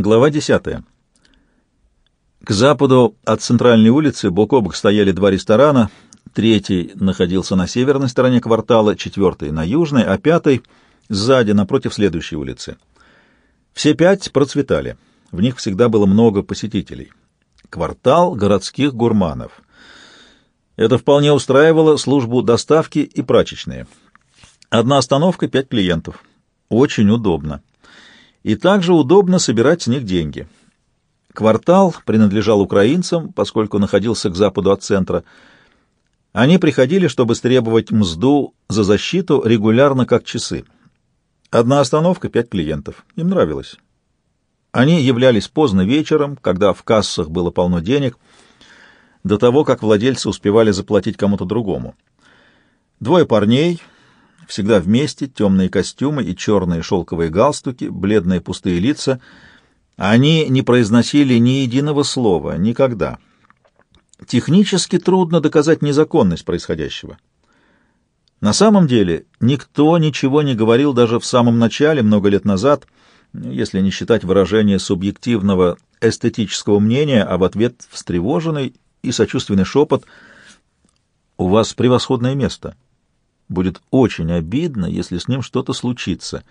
Глава 10. К западу от центральной улицы бок о бок стояли два ресторана. Третий находился на северной стороне квартала, четвертый — на южной, а пятый — сзади, напротив следующей улицы. Все пять процветали. В них всегда было много посетителей. Квартал городских гурманов. Это вполне устраивало службу доставки и прачечные. Одна остановка — пять клиентов. Очень удобно и также удобно собирать с них деньги. Квартал принадлежал украинцам, поскольку находился к западу от центра. Они приходили, чтобы стребовать мзду за защиту регулярно, как часы. Одна остановка — пять клиентов. Им нравилось. Они являлись поздно вечером, когда в кассах было полно денег, до того, как владельцы успевали заплатить кому-то другому. Двое парней, всегда вместе, темные костюмы и черные шелковые галстуки, бледные пустые лица. Они не произносили ни единого слова, никогда. Технически трудно доказать незаконность происходящего. На самом деле никто ничего не говорил даже в самом начале, много лет назад, если не считать выражение субъективного эстетического мнения, а в ответ встревоженный и сочувственный шепот «У вас превосходное место». Будет очень обидно, если с ним что-то случится.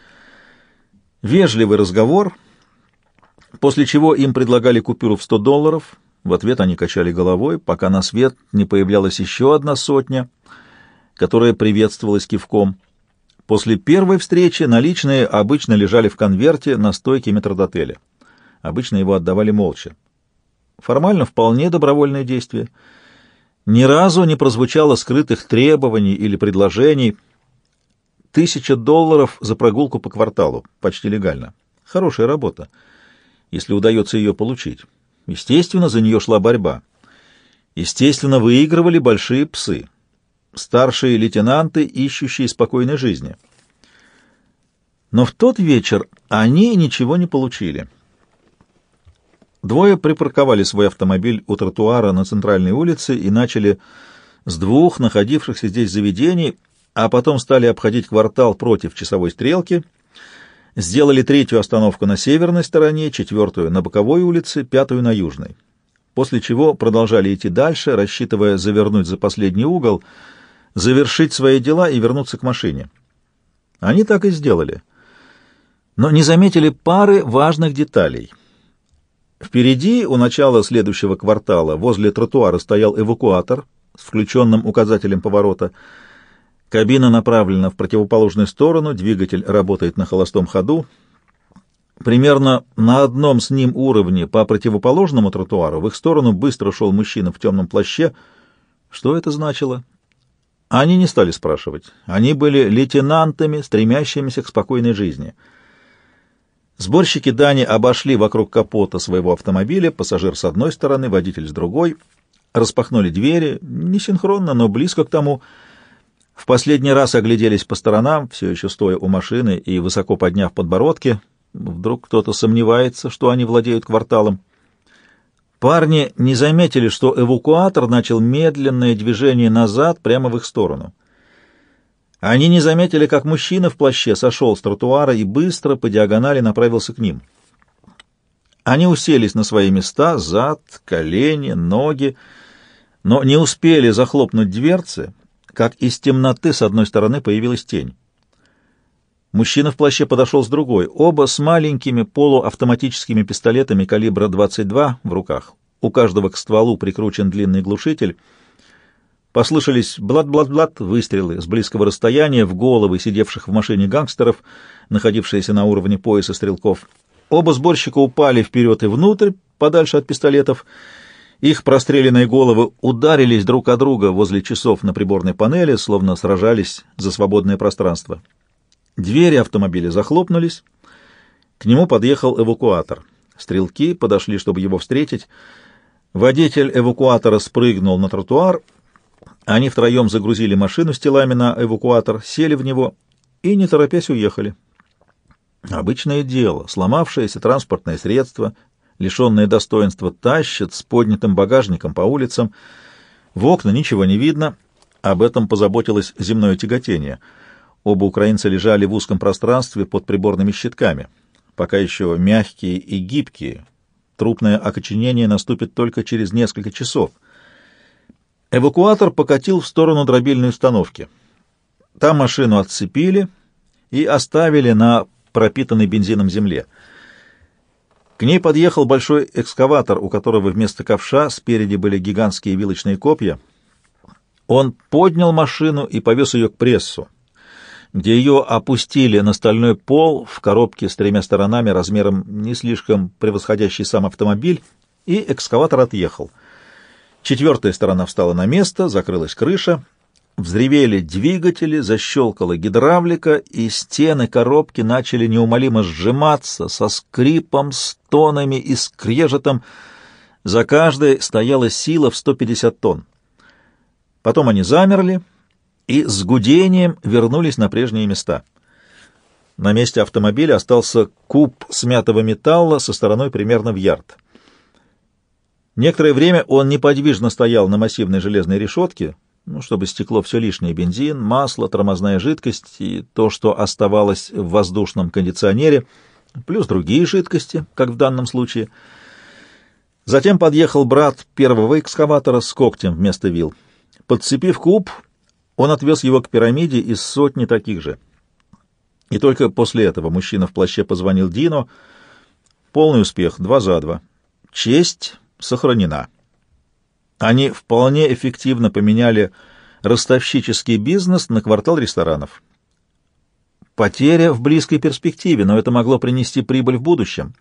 Вежливый разговор, после чего им предлагали купюру в 100 долларов. В ответ они качали головой, пока на свет не появлялась еще одна сотня, которая приветствовалась кивком. После первой встречи наличные обычно лежали в конверте на стойке метрдотеля. Обычно его отдавали молча. Формально вполне добровольное действие — ни разу не прозвучало скрытых требований или предложений. Тысяча долларов за прогулку по кварталу. Почти легально. Хорошая работа, если удается ее получить. Естественно, за нее шла борьба. Естественно, выигрывали большие псы. Старшие лейтенанты, ищущие спокойной жизни. Но в тот вечер они ничего не получили. Двое припарковали свой автомобиль у тротуара на центральной улице и начали с двух находившихся здесь заведений, а потом стали обходить квартал против часовой стрелки, сделали третью остановку на северной стороне, четвертую на боковой улице, пятую на южной. После чего продолжали идти дальше, рассчитывая завернуть за последний угол, завершить свои дела и вернуться к машине. Они так и сделали. Но не заметили пары важных деталей — Впереди, у начала следующего квартала, возле тротуара стоял эвакуатор с включенным указателем поворота. Кабина направлена в противоположную сторону, двигатель работает на холостом ходу. Примерно на одном с ним уровне по противоположному тротуару в их сторону быстро шел мужчина в темном плаще. Что это значило? Они не стали спрашивать. Они были лейтенантами, стремящимися к спокойной жизни — Сборщики дани обошли вокруг капота своего автомобиля, пассажир с одной стороны, водитель с другой, распахнули двери, не синхронно, но близко к тому. В последний раз огляделись по сторонам, все еще стоя у машины и высоко подняв подбородки. Вдруг кто-то сомневается, что они владеют кварталом. Парни не заметили, что эвакуатор начал медленное движение назад прямо в их сторону. Они не заметили, как мужчина в плаще сошел с тротуара и быстро по диагонали направился к ним. Они уселись на свои места, зад, колени, ноги, но не успели захлопнуть дверцы, как из темноты с одной стороны появилась тень. Мужчина в плаще подошел с другой, оба с маленькими полуавтоматическими пистолетами калибра 22 в руках. У каждого к стволу прикручен длинный глушитель — Послышались блат-блат-блат выстрелы с близкого расстояния в головы сидевших в машине гангстеров, находившиеся на уровне пояса стрелков. Оба сборщика упали вперед и внутрь, подальше от пистолетов. Их простреленные головы ударились друг о друга возле часов на приборной панели, словно сражались за свободное пространство. Двери автомобиля захлопнулись. К нему подъехал эвакуатор. Стрелки подошли, чтобы его встретить. Водитель эвакуатора спрыгнул на тротуар — они втроем загрузили машину с телами на эвакуатор, сели в него и, не торопясь, уехали. Обычное дело. Сломавшееся транспортное средство, лишенное достоинства, тащат с поднятым багажником по улицам. В окна ничего не видно. Об этом позаботилось земное тяготение. Оба украинца лежали в узком пространстве под приборными щитками. пока еще мягкие и гибкие. Трупное окоченение наступит только через несколько часов. Эвакуатор покатил в сторону дробильной установки. Там машину отцепили и оставили на пропитанной бензином земле. К ней подъехал большой экскаватор, у которого вместо ковша спереди были гигантские вилочные копья. Он поднял машину и повез ее к прессу, где ее опустили на стальной пол в коробке с тремя сторонами размером не слишком превосходящий сам автомобиль, и экскаватор отъехал. Четвертая сторона встала на место, закрылась крыша — Взревели двигатели, защелкала гидравлика, и стены коробки начали неумолимо сжиматься со скрипом, стонами и скрежетом. За каждой стояла сила в 150 тонн. Потом они замерли и с гудением вернулись на прежние места. На месте автомобиля остался куб смятого металла со стороной примерно в ярд. Некоторое время он неподвижно стоял на массивной железной решетке, ну, чтобы стекло все лишнее, бензин, масло, тормозная жидкость и то, что оставалось в воздушном кондиционере, плюс другие жидкости, как в данном случае. Затем подъехал брат первого экскаватора с когтем вместо вил. Подцепив куб, он отвез его к пирамиде из сотни таких же. И только после этого мужчина в плаще позвонил Дино. Полный успех, два за два. Честь сохранена. Они вполне эффективно поменяли ростовщический бизнес на квартал ресторанов. Потеря в близкой перспективе, но это могло принести прибыль в будущем.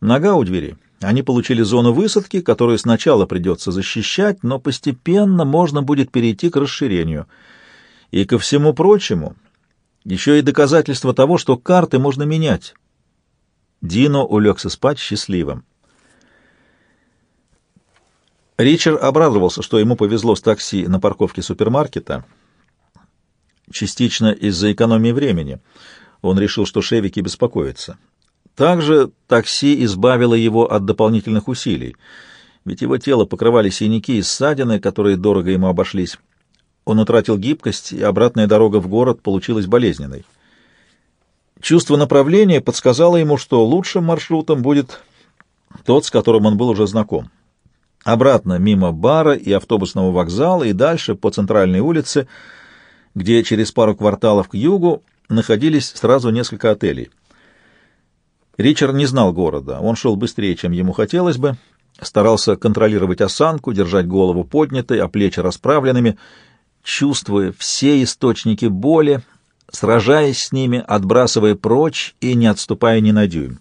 Нога у двери. Они получили зону высадки, которую сначала придется защищать, но постепенно можно будет перейти к расширению. И ко всему прочему, еще и доказательство того, что карты можно менять. Дино улегся спать счастливым. Ричард обрадовался, что ему повезло с такси на парковке супермаркета, частично из-за экономии времени. Он решил, что шевики беспокоятся. Также такси избавило его от дополнительных усилий, ведь его тело покрывали синяки и ссадины, которые дорого ему обошлись. Он утратил гибкость, и обратная дорога в город получилась болезненной. Чувство направления подсказало ему, что лучшим маршрутом будет тот, с которым он был уже знаком. Обратно мимо бара и автобусного вокзала и дальше по центральной улице, где через пару кварталов к югу находились сразу несколько отелей. Ричард не знал города, он шел быстрее, чем ему хотелось бы, старался контролировать осанку, держать голову поднятой, а плечи расправленными, чувствуя все источники боли, сражаясь с ними, отбрасывая прочь и не отступая ни на дюйм.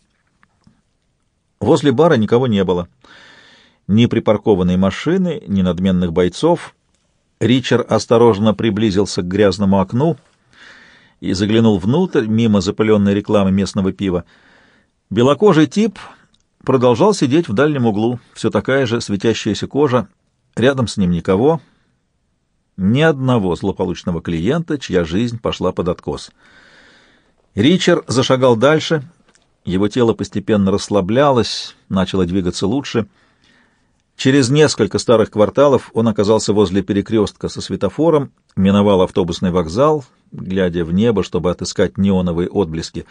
Возле бара никого не было ни припаркованной машины, ни надменных бойцов. Ричард осторожно приблизился к грязному окну и заглянул внутрь, мимо запыленной рекламы местного пива. Белокожий тип продолжал сидеть в дальнем углу, все такая же светящаяся кожа, рядом с ним никого, ни одного злополучного клиента, чья жизнь пошла под откос. Ричард зашагал дальше, его тело постепенно расслаблялось, начало двигаться лучше — Через несколько старых кварталов он оказался возле перекрестка со светофором, миновал автобусный вокзал, глядя в небо, чтобы отыскать неоновые отблески.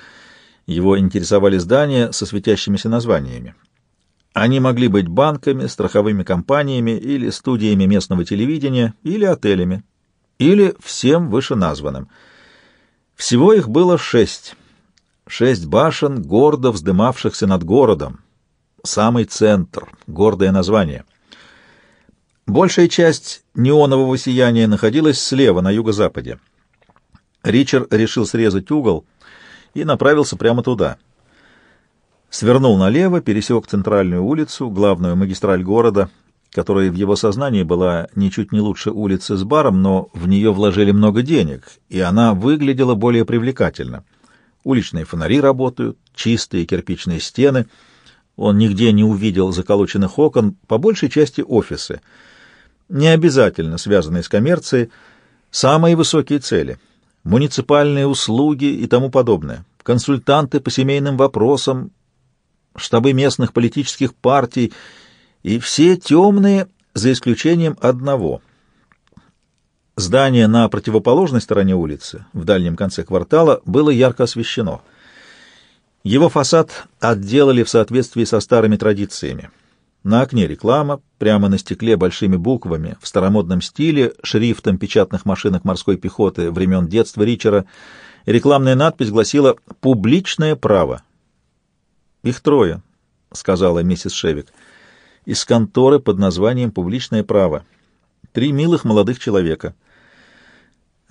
Его интересовали здания со светящимися названиями. Они могли быть банками, страховыми компаниями или студиями местного телевидения, или отелями, или всем вышеназванным. Всего их было шесть. Шесть башен, гордо вздымавшихся над городом, самый центр, гордое название. Большая часть неонового сияния находилась слева, на юго-западе. Ричард решил срезать угол и направился прямо туда. Свернул налево, пересек центральную улицу, главную магистраль города, которая в его сознании была ничуть не лучше улицы с баром, но в нее вложили много денег, и она выглядела более привлекательно. Уличные фонари работают, чистые кирпичные стены — он нигде не увидел заколоченных окон, по большей части офисы. Не обязательно связанные с коммерцией, самые высокие цели — муниципальные услуги и тому подобное, консультанты по семейным вопросам, штабы местных политических партий и все темные, за исключением одного. Здание на противоположной стороне улицы, в дальнем конце квартала, было ярко освещено — Его фасад отделали в соответствии со старыми традициями. На окне реклама, прямо на стекле большими буквами, в старомодном стиле, шрифтом печатных машинок морской пехоты времен детства Ричера, рекламная надпись гласила «Публичное право». «Их трое», — сказала миссис Шевик, — «из конторы под названием «Публичное право». Три милых молодых человека».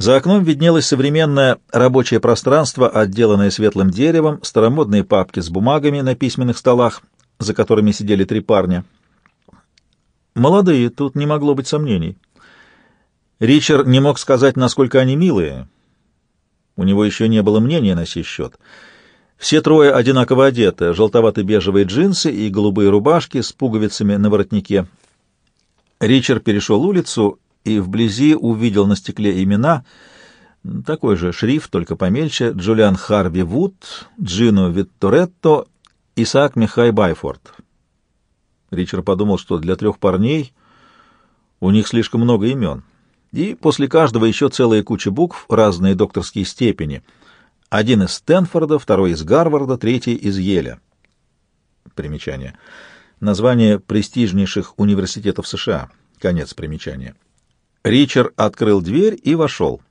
За окном виднелось современное рабочее пространство, отделанное светлым деревом, старомодные папки с бумагами на письменных столах, за которыми сидели три парня. Молодые, тут не могло быть сомнений. Ричард не мог сказать, насколько они милые. У него еще не было мнения на сей счет. Все трое одинаково одеты, желтовато-бежевые джинсы и голубые рубашки с пуговицами на воротнике. Ричард перешел улицу и вблизи увидел на стекле имена, такой же шрифт, только помельче, Джулиан Харви Вуд, Джино Витторетто, Исаак Михай Байфорд. Ричард подумал, что для трех парней у них слишком много имен. И после каждого еще целая куча букв, разные докторские степени. Один из Стэнфорда, второй из Гарварда, третий из Еля. Примечание. Название престижнейших университетов США. Конец примечания. Ричард открыл дверь и вошел.